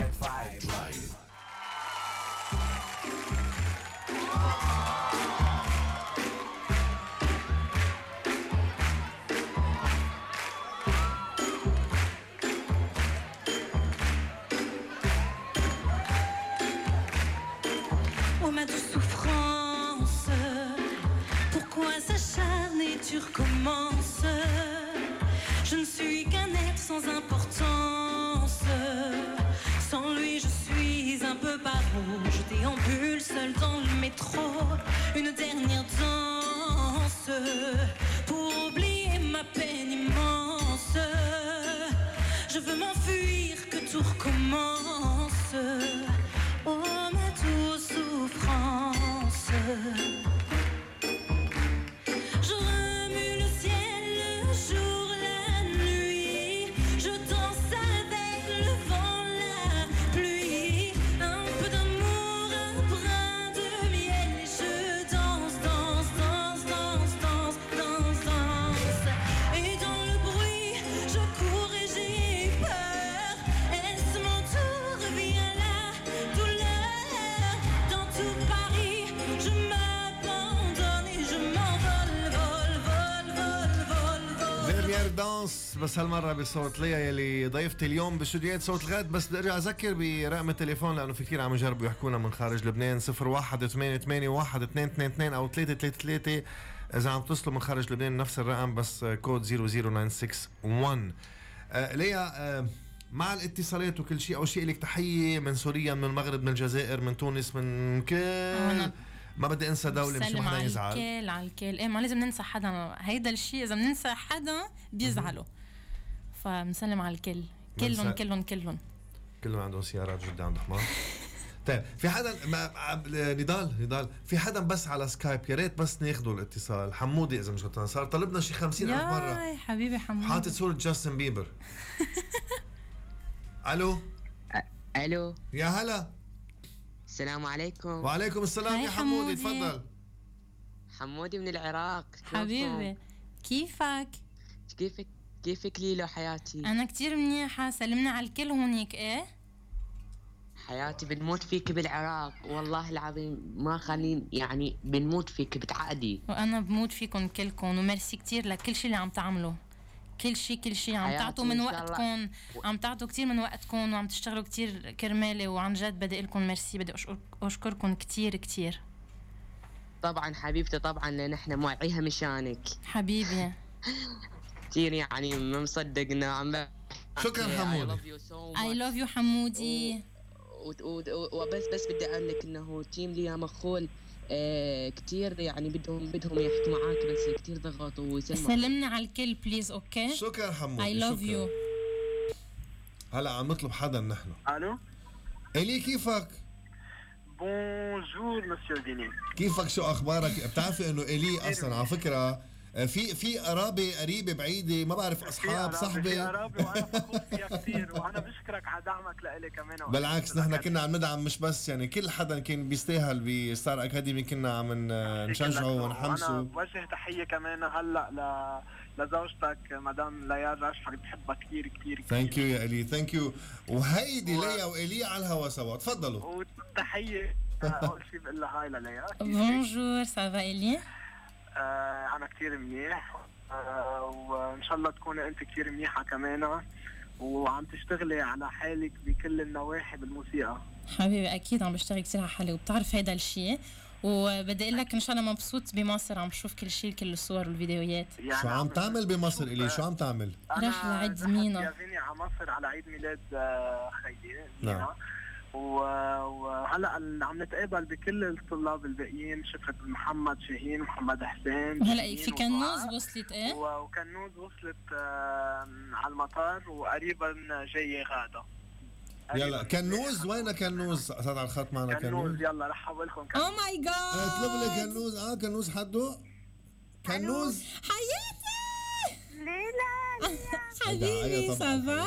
بس هالمرة بصوت ليا يلي ضيفتي اليوم باستديوهات صوت الغد. بس بدي أرجع أذكر برقم التليفون لأنه في كثير عم يجربوا يحكونا من خارج لبنان. 01 88 1 222 أو 333 إذا عم تصلوا من خارج لبنان نفس الرقم بس كود 00961 آه ليا آه مع الاتصالات وكل شيء اول شيء لك تحية من سوريا من المغرب من الجزائر من تونس من كل. ما بدي أنسى دولة مش حدا على يزعل. الكل على الكل. إيه ما لازم ننسى حدا. هيدا الشيء إذا بننسى حدا بيزعلوا. فبنسلم على الكل. كلهم كلهم كلهم كلهم عندهم سيارات جدا عند حمار طيب في حدا ما نضال نضال. في حدا بس على سكايب يا ريت بس ناخذوا الاتصال. حمودي إذا مش غلطان صار طلبنا شي 50 ألف مرة. ياي حبيبي حمود حاطط صورة جاستن بيبر. ألو؟ ألو. يا هلا. السلام عليكم. وعليكم السلام يا حمودي حمودي. تفضل. حمودي من العراق. حبيبي. كيفك؟ كيفك؟ كيفك ليلو حياتي أنا كتير منيحة سلمنا على الكل هونيك إيه؟ حياتي بنموت فيك بالعراق والله العظيم ما خلين يعني بنموت فيك بتعقدي. وأنا بموت فيكم كلكم وميرسي كتير لكل شيء اللي عم تعملوا. كل شيء كل شيء عم تعطوا من. وقتكم عم تعطوا كثير من وقتكم وعم تشتغلوا كثير كرمالي وعن جد بدي لكم ميرسي بدي أشكركم كثير كثير طبعا حبيبتي طبعا نحن موعيها مشانك. حبيبي. كثير يعني ما مصدقنا عم شكراً حمودي. I love you حمودي. و- و- وبس بس بدي أقول لك إنه تيم ليا مخول آه كثير يعني بدهم بدهم يحكوا معك بس كثير ضغطوا ويسلموا سلمنا على الكل please okay شكرا حمودي شكراً. I love you. هلا عم نطلب حدا نحن. ألو؟ إلي كيفك؟ bonjour monsieur ديني. كيفك؟ شو أخبارك؟ بتعرفي إنه إلي أصلا على فكرة في في قرابه قريبة بعيدة ما بعرف أصحاب في صحبه قرابي وأنا فخور فيها كثير وأنا بشكرك على دعمك لإلي كمان بالعكس نحن كنا عم ندعم مش بس يعني كل حدا كان بيستاهل ب Star Academy كنا عم نشجعه وأنا ونحمسه. بوجه تحية كمان هلأ ل لزوجتك مدام ليال راشفك بحبها كثير كثير thank you يا إلي thank you وهيدي ليا وإلي على الهوا سوا تفضلوا. وتحية. أول شيء بقول لها hi لليا bonjour ça va الي آه أنا كثير منيح. آه وإن شاء الله تكوني أنت كثير منيحة كمان. وعم تشتغلي على حالك بكل النواحي بالموسيقى. حبيبي أكيد عم بشتغل كثير على حالي وبتعرف هيدا الشيء وبدي أقول لك إن شاء الله مبسوط بمصر عم بشوف كل شيء كل الصور والفيديوهات. شو عم تعمل بمصر إلي؟ شو عم تعمل؟ راح لعيد مينا. جايبيني على مصر على عيد ميلاد آه، خيي نعم. وهلا عم نتقابل بكل الطلاب الباقيين شفت محمد شاهين محمد حسين شاهين في. كنوز وصلت إيه؟ وكنوز وصلت آه، على المطار وقريبا جاية غادة. يلا كنوز وين كنوز؟ صار على الخط معنا كنوز كنوز يلا رح أحولكم أو ماي جاد اطلب لي كنوز آه كنوز حده. كنوز حياتي! ليلى حبيبي طبعاً.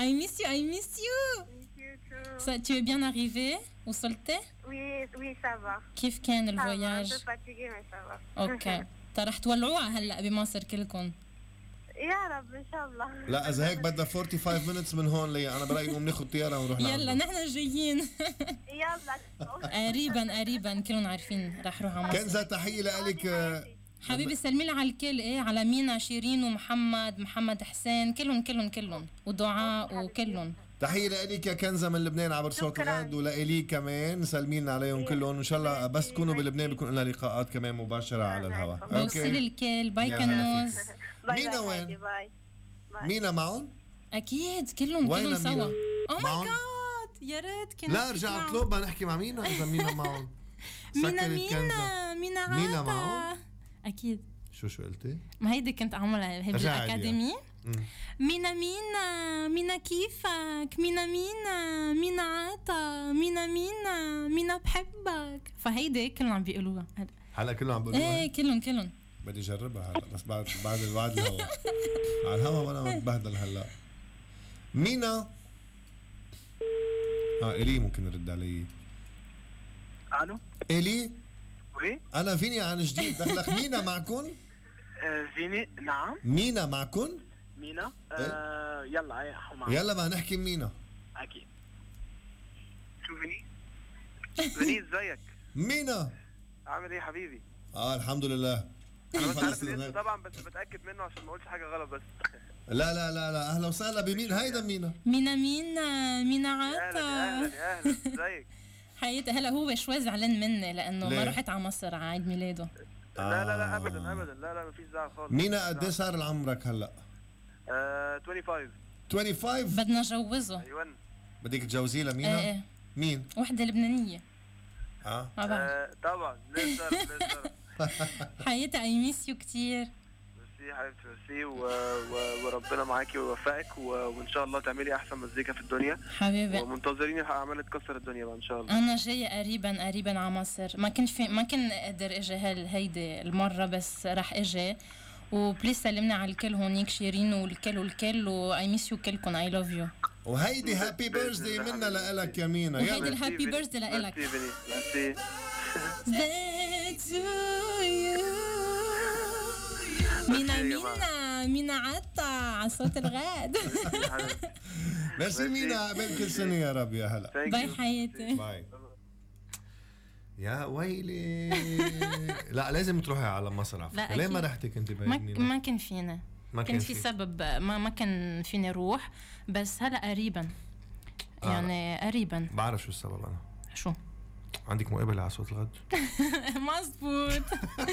I miss you, I miss you. Ça, tu es bien arrivé وصلتي؟ Oui, oui, ça va. كيف كان un الفواياج؟ peu fatiguée, mais ça va. أوكي رح تولعوها هلا بمصر كلكم يا رب إن شاء الله لا إذا هيك بدها 45 minutes من هون ليا أنا برايي نقوم ناخذ طيارة ونروح يلا. نحن جايين يلا قريبا قريبا كلهم عارفين رح روح على مصر كنزة تحية لك حبيبي سلمي لي على الكل. إيه على مينا شيرين ومحمد محمد حسين كلهم كلهم كلهم. ودعاء وكلهم. تحية لك يا كنزة من لبنان عبر صوت الغد ولإلي كمان. سلمينا عليهم كلهم. وان شاء الله بس تكونوا بلبنان بيكون لنا لقاءات كمان مباشرة على الهواء. بوصلي الكل باي كنوز. مينا وين؟ مينا معهم؟ أكيد. كلهم كلهم مينا؟ سوا أو ماي؟ جاد يا ريت كنا لا ارجع اطلب بدنا نحكي مع مينا إذا مينا معهم مينا. مينا مينا مينا عاطا. معهم؟ أكيد. شو شو قلتي؟ ما هيدي كنت اعملها هي رجع بالاكاديمي مم. مينا مينا مينا كيفك مينا مينا مينا عطا مينا مينا مينا بحبك. فهيدي كلهم عم بيقولوها. هلا كلهم عم بيقولوا إيه كلهم كلهم. بدي أجربها هلا بس بعد بعد بعد الهوا على الهوا وأنا بتبهدل هلا. مينا. آه إلي ممكن يرد علي. ألو؟ إلي؟ وي أنا فيني عن جديد؟ دخلك مينا معكم؟ آه، فيني؟ نعم. مينا معكم؟ مينا؟ آه يلا إيه احو معك يلا بدنا نحكي مينا. أكيد. شو فيني فيني ازيك مينا. عامل إيه حبيبي؟ آه الحمد لله. أنا بس عارف الاسم. طبعا بس بتأكد منه عشان ما أقولش حاجة غلط بس. لا لا لا لا. أهلا وسهلا بمين؟ هيدا مينا. مينا مينا مينا أهلا عطا يا أهلا يا أهلا. إزيك؟ حياتي هلا هو شوي زعلان مني لأنه ما؟ رحت على مصر على عيد ميلاده. لا لا لا ابدا ابدا لا لا مفيش زعل خالص. مينا قد إيه صار عمرك هلأ؟ آه 25 25 بدنا نجوزه. أيوه. بدك تجوزيه لمينا؟ إيه إيه. مين؟ وحدة لبنانية. آه. طبعا آه، طبعا. الشرف حياتي I miss you كتير. ميرسي حبيبتي ميرسي و... و... وربنا معاكي ويوفقك و... وإن شاء الله تعملي أحسن مزيكا في الدنيا. حبيبي. ومنتظرين اعمال تكسر الدنيا بقى إن شاء الله. أنا جاية قريبا قريبا على مصر. ما كنت في ما كنت أقدر إجي هال هيدي المرة بس رح إجي. و please سلمنا على الكل هونيك شيرين والكل والكل و I miss you كلكم. I love you وهيدي happy birthday منا لك يا مينا. وهيدي ال happy birthday لإلك. ميرسي فيني merci Back to you. مينا مينا مينا عطا على صوت الغاد. ميرسي مينا قبل كل سنة يا رب يا هلا. باي حياتي. bye. يا ويلي. لا لازم تروحي على مصر على لا، فكره ليه ما. رحتي كنت ما كان فينا. ما كان كان في في. سبب ما ما كان فيني أروح بس هلا قريبا. آه. يعني قريبا. بعرف شو السبب أنا. شو؟ عندك مقابله على صوت الغد؟ مزبوط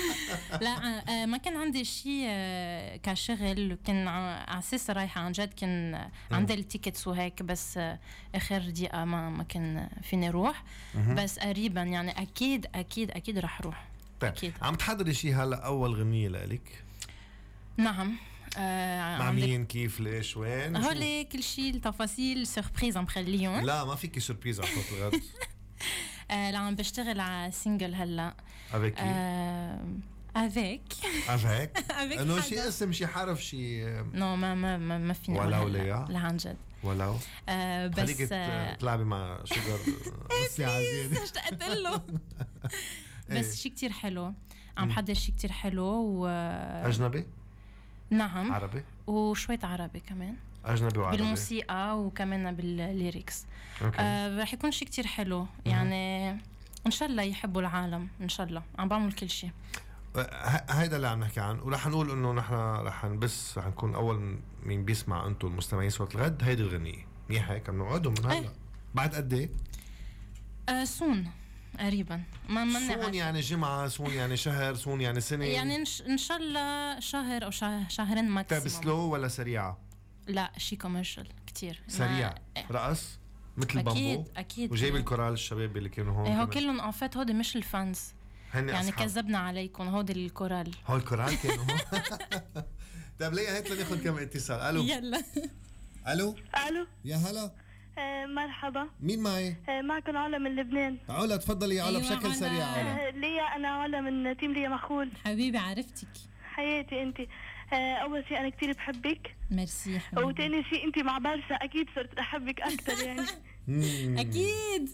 لا آه، ما كان عندي شيء آه، كشغل كان على أساس رايحة عن جد كان عندي التيكتس وهيك بس آه، آخر دقيقة ما ما كان فيني مهم. بس قريبا يعني أكيد أكيد أكيد رح أروح طيب أكيد. عم تحضري شيء هلا أول غنية لإلك؟ نعم. آه مع مين كيف ليش وين؟ شو؟ هول كل شيء التفاصيل surprise عم خليهم. لا ما فيكي surprise على صوت الغد. آه اللي عم بشتغل على single هلا. افيك آه افيك افيك إنه. شيء اسم شيء حرف شيء no ما ما ما, ما فيني ولو. ليا؟ لا عن جد. ولو آه بس آه ت- تلعبي مع شجر ساعة زيادة اشتقت له إيه. بس شيء كتير حلو. عم حضر شيء كتير حلو و أجنبي؟ نعم. عربي. وشوية عربي كمان. أجنبي وعربي. بالموسيقى وكمان بال lyrics آه رح يكون شيء كتير حلو. يعني إن شاء الله يحبوا العالم إن شاء الله. عم بعمل كل شيء. ه- هيدا اللي عم نحكي عنه. ورح نقول إنه نحن رح نبث رح نكون أول مين بيسمع أنتم المستمعين صوت الغد هيدي الغنية. منيح هيك؟ عم من هلا؟ إيه. بعد قد إيه؟ آه soon قريبا. ما ما soon يعني جمعة soon يعني شهر soon يعني سنة. يعني. إن شاء الله شهر أو شه... شهرين طيب maximum slow ولا سريعة؟ لا شي commercial كتير. ما- سريع. رقص مثل أكيد- بامبو أكيد. وجايب الكورال الشباب اللي كانوا هون إيه هو. كلهم ان فات هودي مش ال fans. هن يعني أصحاب. كذبنا عليكم هودي الكورال. هول الكورال كانوا هون؟ طيب ليه هيك؟ لناخذ كم اتصال. ألو. يلا. ألو. ألو. يا هلا. آه، مرحبا. مين معي؟ آه، معكم علا من لبنان. علا تفضلي يا علا أيوة بشكل علا. سريع علا. آه، ليا أنا علا من team ليا مخول. حبيبي عرفتك. حياتي انت آه، أول شيء أنا كثير بحبك. ميرسي وتاني شيء انت مع برشا أكيد صرت أحبك أكثر يعني. أكيد.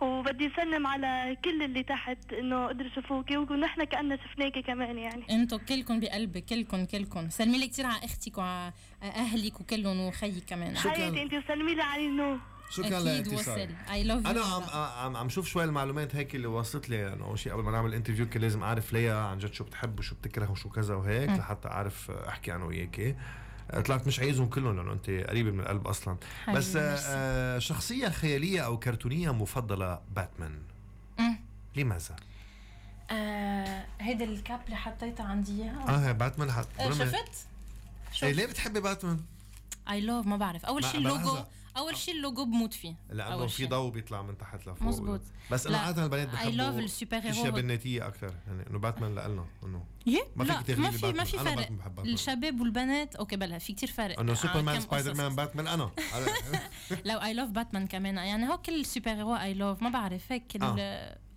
وبدي أسلم على كل اللي تحت إنه قدروا يشوفوكي ونحن كأننا شفناكي كمان يعني. أنتوا كلكم بقلبي كلكم كلكم. سلمي لي كثير على أختك وعلى أهلك وكلهم وخيي كمان. حياتي انت وسلمي لي على نو شكرا لاتصالك أنا عم عم عم شوف شوي المعلومات هيك اللي وصلت لي انه أول شيء قبل ما نعمل interview كان لازم أعرف ليا عن جد شو بتحب وشو بتكره وشو كذا وهيك. لحتى أعرف أحكي أنا وياكي آه، طلعت مش عايزهم كلهم لأنه أنت قريبة من القلب أصلا بس آه،. آه، شخصية خيالية أو كرتونية مفضلة باتمان. لماذا؟ آه هيدي ال cap اللي حطيتها عندي إياها آه هي باتمان حط آه،. شفت؟ إيه ليه بتحبي باتمان؟ I love ما بعرف أول شيء. اللوجو أول شيء اللوجو بموت فيه لأنه في. ضوء بيطلع من تحت لفوق مزبوط. بس أنا عادة البنات I love بحبوا ال super hero اشياء هو- بناتيه أكثر يعني إنه باتمان لنا إنه يه؟ ما فيك تغلبي ما في ما. في فرق. الشباب والبنات okay بلا في كتير فرق إنه آه، سوبرمان سبايدر. مان باتمان أنا لو I love باتمان كمان يعني هو كل ال super hero I love ما بعرف هيك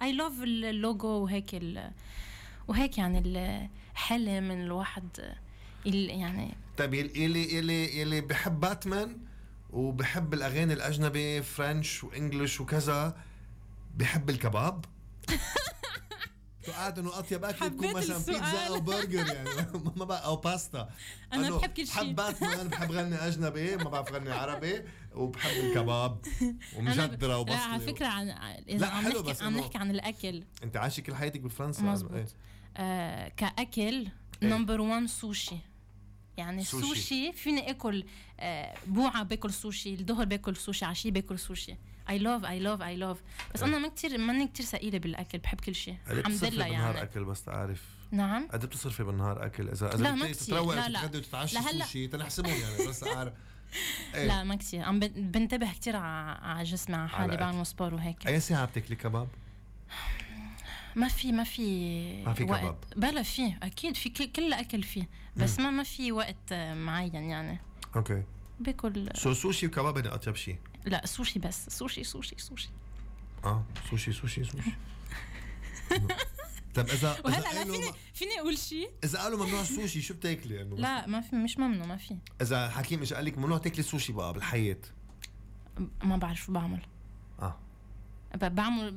I love ال logo وهيك وهيك يعني الحلم من الواحد ال- يعني طيب يلي يلي يلي بحب باتمان وبحب الأغاني الأجنبي French و English وكذا بحب الكباب قاعد إنه أطيب أكل تكون حبيت مثلا. بيتزا أو برجر يعني ما بقى أو باستا إنه بحب كل شي. بحب باتمان بحب غني أجنبي ما بعرف غني عربي وبحب الكباب ومجدرة لا على وبصله فكرة عن إذا لا، عم حلو نحكي بس عم نحكي عن الأكل أنت عايشة كل حياتك بفرنسا مزبوط. إيه. آه كأكل. number 1 سوشي يعني سوشي. سوشي فيني آكل آه بوعة باكل سوشي الظهر باكل سوشي عشية باكل سوشي I love I love I love بس. أنا ما كثير ماني كثير ثقيلة بالأكل بحب كل شيء إيه الحمد بتصرفي لله بالنهار يعني أكل بس تعرف نعم قد إيه بتصرفي بالنهار أكل اذا إذا بدك. تتروق وتتعشي لهلا. سوشي تنحسبهم يعني بس أعرف إيه. لا ما كثير عم بن- بنتبه كثير على جسمي على حالي بعمل sport وهيك أي ساعة بتاكلي كباب؟ ما في ما في ما في وقت. كباب. بلا في أكيد. في كل- كل أكل فيه. بس ما ما في وقت معين يعني. okay. باكل سو سوشي وكباب هن أطيب شيء؟ لا سوشي بس. سوشي سوشي سوشي. آه سوشي سوشي سوشي. طب اذا وهلا لا فيني فيني أقول شيء؟ إذا قالوا ممنوع السوشي شو بتاكلي؟ انه لا ما في مش ممنوع ما في. إذا حكيم اجى قال لك ممنوع تاكلي سوشي بقى بالحياة. ما بعرف شو بعمل. بعمل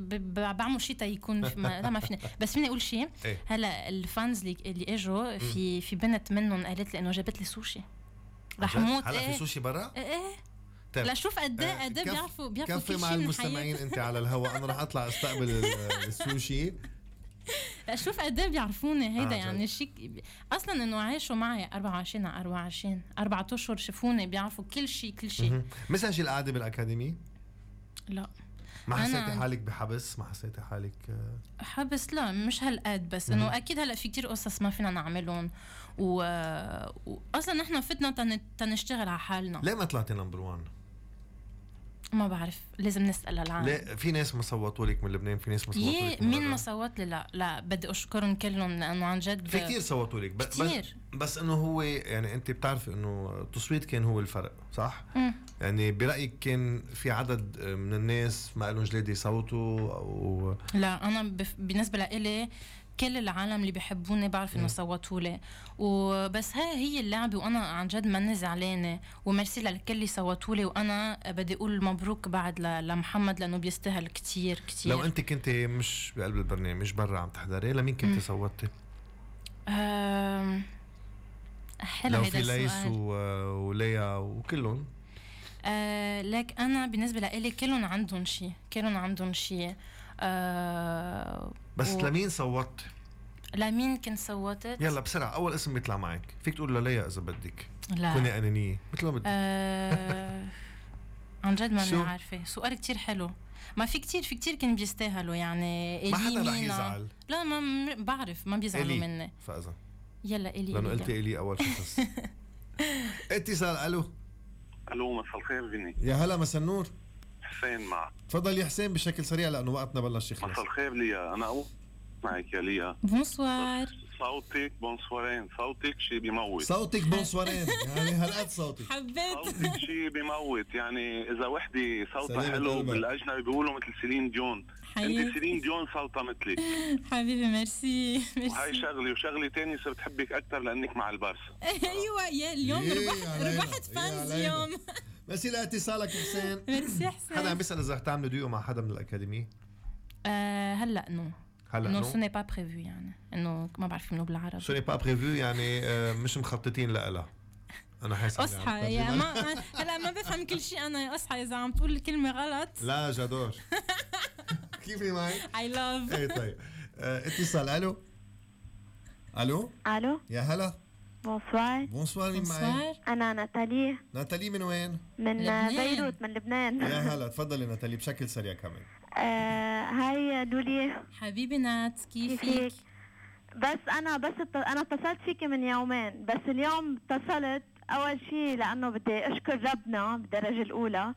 بعمل شيء تيكون لا ما فيني بس فيني أقول شيء إيه. هلا ال fans اللي اللي إجوا في في بنت منهم قالت لي إنه جابت لي سوشي. رح؟ موت هلا في سوشي برا؟ إيه إيه. طيب. لا شوف قد إيه آه، قد إيه بيعرفوا بيعرفوا كفي مع المستمعين أنت على الهواء أنا راح أطلع أستقبل ال- السوشي. لا شوف قد إيه بيعرفوني هيدا آه، يعني شيء أصلا إنه عاشوا معي 24 على 24 أربع أشهر شافوني بيعرفوا كل شيء كل شيء. مثل القعدة بالاكاديمي لا. ما حسيتي حالك بحبس؟ ما حسيتي حالك آه، حبس لا مش هالقد بس. إنه أكيد هلأ في كتير قصص ما فينا نعملهم. و... واصلا نحن فتنا تن... تنشتغل على حالنا. ليه ما طلعتي نمبر 1 ما بعرف لازم نسأل العالم ليه في ناس ما صوتوا لك من لبنان في ناس ما صوتوا لك من مين. ما صوت لي لا لا بدي أشكرهم كلهم لأنه عن جد في كتير صوتوا لك بس كتير. بس, إنه هو يعني أنت بتعرفي إنه التصويت كان هو الفرق صح؟ مم. يعني برأيك كان في عدد من الناس ما لهم جلاد يصوتوا أو لا أنا بف... بالنسبة لإلي كل العالم اللي بيحبوني بعرف إنه. صوتوا لي وبس هاي هي اللعبة وأنا عن جد ماني زعلانه وميرسي للكل اللي صوتوا لي وأنا بدي أقول مبروك بعد. لمحمد لأنه بيستاهل كتير كتير لو أنت كنت مش بقلب البرنامج برا عم تحضري لمين كنت. صوتي؟ حلو لو في ليس. وليا وكلهم آه لك أنا بالنسبة لإلي كلهم عندهم شيء كلهم عندهم شيء آه بس و- لمين صوتت؟ لمين كنت صوتت يلا بسرعة أول اسم بيطلع معك فيك تقول لليا إذا بدك لا. كوني انانيه مثل ما بدك آه عن جد ماني شو؟ عارفة سؤال كتير حلو ما في كتير في كتير كانوا بيستاهلوا يعني ما إلي حدا رح. يزعل. لا ما م- بعرف ما بيزعلوا إلي. مني فاذا يلا إلي. قلتي إلي أول شخص اتصال ألو ألو مساء الخير فيني يا هلا مسا النور حسين معك تفضل يا حسين بشكل سريع لأنه وقتنا بلش يخلص. مساء الخير ليا. أنا اول معك يا ليا. bonsoir. صوتك bonsoir ين صوتك شي بيموت صوتك bonsoir ين يعني هالقد صوتك. حبيت. صوتك شي بيموت يعني إذا وحدة صوتها حلو. بالأجنبي بيقولوا مثل سيلين ديون حقيقي. انت سيلين ديون صوتها مثلك حبيبي ميرسي. وهي ميرسي شغلة. وشغلة تانية صرت حبك أكثر لأنك مع البارسا أيوه يا اليوم إيه ربحت ربحت إيه fans. اليوم. ميرسي لاتصالك حسين. ميرسي حسين. حدا عم بيسأل إذا رح تعملوا ديو مع حدا من الأكاديمية؟ آه هلأ no. هلا انه؟ ce n'est pas prévu يعني انه ما بعرف منه بالعربي. سو ني با بريفو يعني آه، مش مخططين لها. أنا حاسس أصحى يا ما هلا ما بفهم كل شيء أنا. أصحى إذا عم تقول الكلمة غلط. لا j'adore كيفي معي؟ I love إيه طيب. آه، اتصال. ألو؟ ألو؟ ألو؟ يا هلا. بونسوار بونسوار مين معي؟ أنا ناتالي ناتالي من وين؟ من لبنان. بيروت من لبنان يا هلا تفضلي ناتالي بشكل سريع كمان آه هاي دولي حبيبي نات كيفك؟ كيفك؟ بس أنا بس. أنا اتصلت فيكي من يومين بس اليوم اتصلت أول شيء لأنه بدي أشكر ربنا بالدرجة الأولى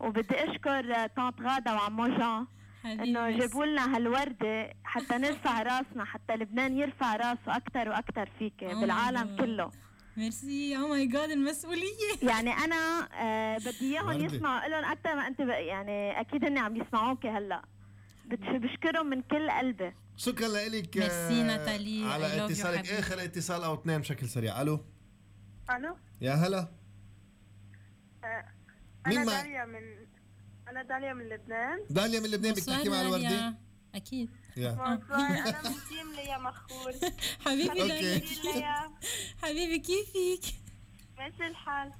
وبدي أشكر آه، طنط غادة وعمو جان إنه جابوا لنا هالوردة حتى نرفع راسنا حتى لبنان يرفع راسه أكثر وأكثر فيكي Oh بالعالم. كله. merci oh my God المسؤولية. يعني أنا آه بدي إياهم. يسمعوا لهم أكثر ما أنت يعني أكيد هن عم يسمعوكي هلأ. بتش- بشكرهم من كل قلبي. شكرا لك ميرسي ناتالي. على اتصالك. آخر اتصال أو اثنين بشكل سريع. ألو؟ ألو؟ يا هلا. مين أنا معك؟ داليا من أنا داليا من لبنان. داليا من لبنان بدك تحكي مع داليا. أكيد. يا. أنا من team ليا مخول. حبيبي. داليا. ليا. حبيبي كيفك؟ ماشي الحال.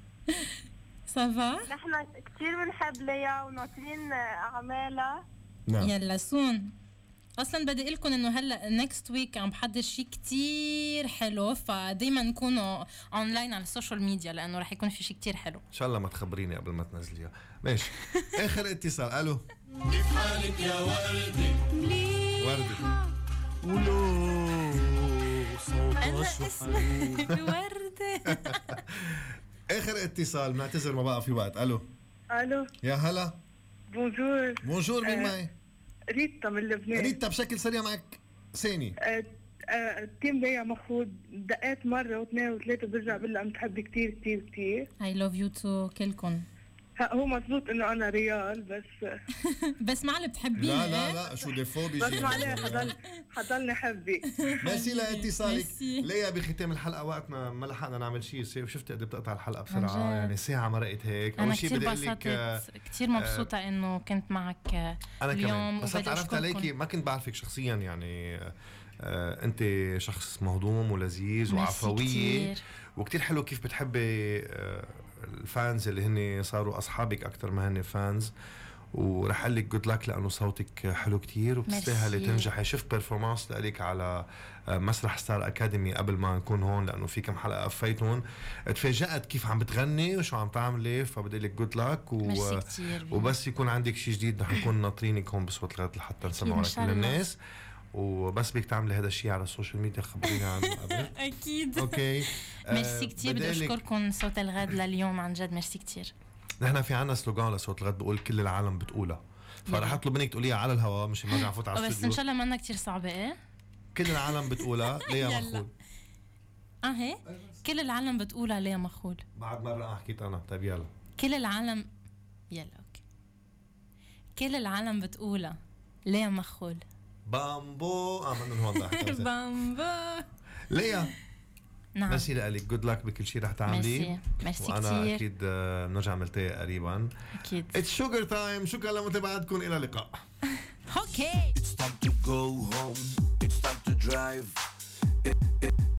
ça va؟ نحن كثير بنحب ليا وناطرين اعمالها نعم. يلا soon أصلا بدي أقول لكم إنه هلأ next week عم بحضر شيء كتير حلو فدايما نكونوا اونلاين على ال social media لأنه رح يكون في شيء كتير حلو. إن شاء الله ما تخبريني قبل ما تنزليها. ماشي. آخر اتصال. ألو. كيف حالك يا وردة وردة ولو أنا صوتها شو اسمي وردة آخر اتصال. بنعتذر ما بقى في وقت. ألو. ألو. يا هلا. بونجور. بونجور مين آه، معي؟ ريتا من لبنان. ريتا بشكل سريع معك. ثاني آه، آه، التيم ليا مخفوض دقات مرة واثنين وثلاثة برجع بقول لها بتحبي كثير كثير كثير اي لاف يو تو كلكم. هو مزبوط إنه أنا ريال بس بس معلي بتحبيني لا لا إيه؟ لا شو ديفو بيجي بس معليه حضل حضلني حبي ميرسي لاتصالك. ليا بختام الحلقة وقتنا ما لحقنا نعمل شيء شفت قد إيه بتقطع الحلقة بسرعة. يعني ساعة مرقت هيك أنا أول شيء كثير بدي أقول لك آه، انبسطت كثير مبسوطة إنه كنت معك آه، أنا اليوم كمان بس تعرفت. عليكي ما كنت بعرفك شخصيا يعني آه، آه، أنت شخص مهضوم ولذيذ ميرسي وعفوية كتير. وكتير حلو كيف بتحبي آه، ال fans اللي هن صاروا أصحابك أكثر ما هن fans ورح أقول لك good luck لأنه صوتك حلو كتير وبتستاهلي. تنجحي. شفت performance لك على آه، مسرح ستار اكاديمي قبل ما نكون هون لأنه في كم حلقة قضيتهم تفاجأت كيف عم بتغني وشو عم تعملي فبدي لك good luck و... وبس يكون عندك شيء جديد رح نكون ناطرينك هون بصوت الغد لحتى نسمعه لكل العالم. وبس بدك تعملي هذا الشيء على ال social media خبريني عنه قبل. أكيد. okay. آه، ميرسي كتير. بدي بدالك- أشكركم صوت الغد لليوم عن جد. ميرسي كتير. نحن في عنا slogan لصوت الغد بقول كل العالم بتقولها. فرح أطلب منك تقوليها على الهواء مش ما ارجع أفوت على بس إن شاء الله منا كتير صعبة إيه؟ كل العالم بتقولها ليا. مخول؟ آه هي كل العالم بتقولها ليه مخول؟ بعد مرة حكيت أنا. طيب يلا. كل العالم يلا okay. كل العالم بتقولها ليا مخول؟ بامبو آه من هون ضحك بامبا ليا. نعم. ميرسي لك جود لك بكل شيء رح تعمليه ميرسي. ميرسي وأنا كتير. أكيد آه، بنرجع نلتقي قريبا. أكيد. اتس شوجر تايم شكرا لمتابعتكم. إلى اللقاء. أوكي It's time to go home. It's time to drive. It, it,